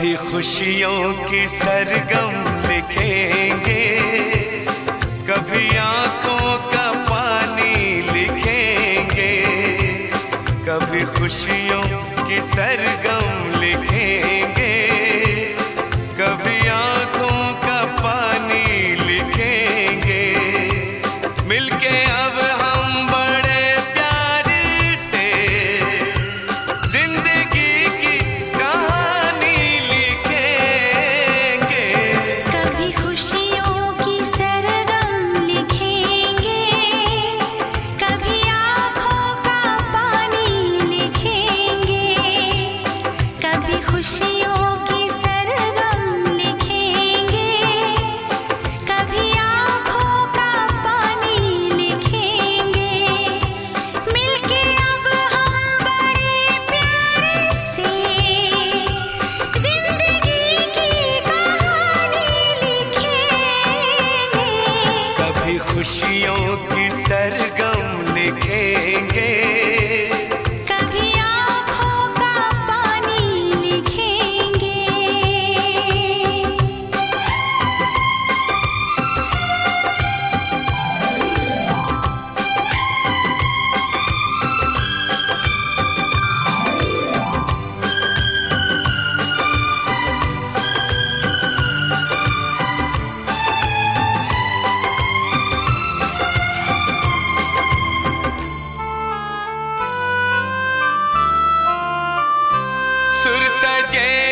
सभी खुशियों की सरगम।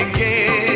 again.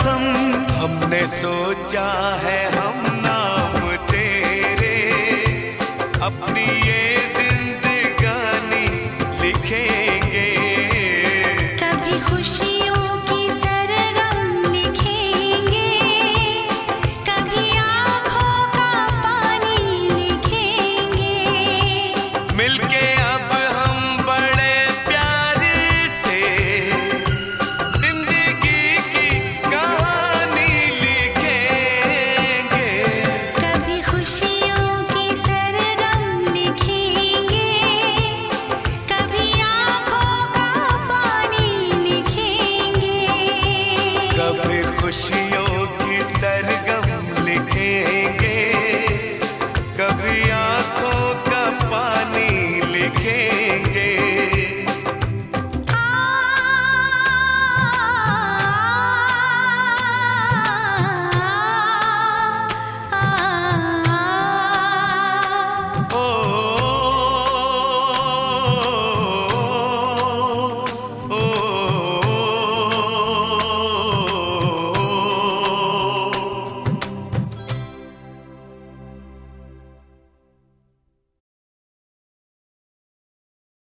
कसम। हमने सोचा है हम नाम तेरे। अपनी ये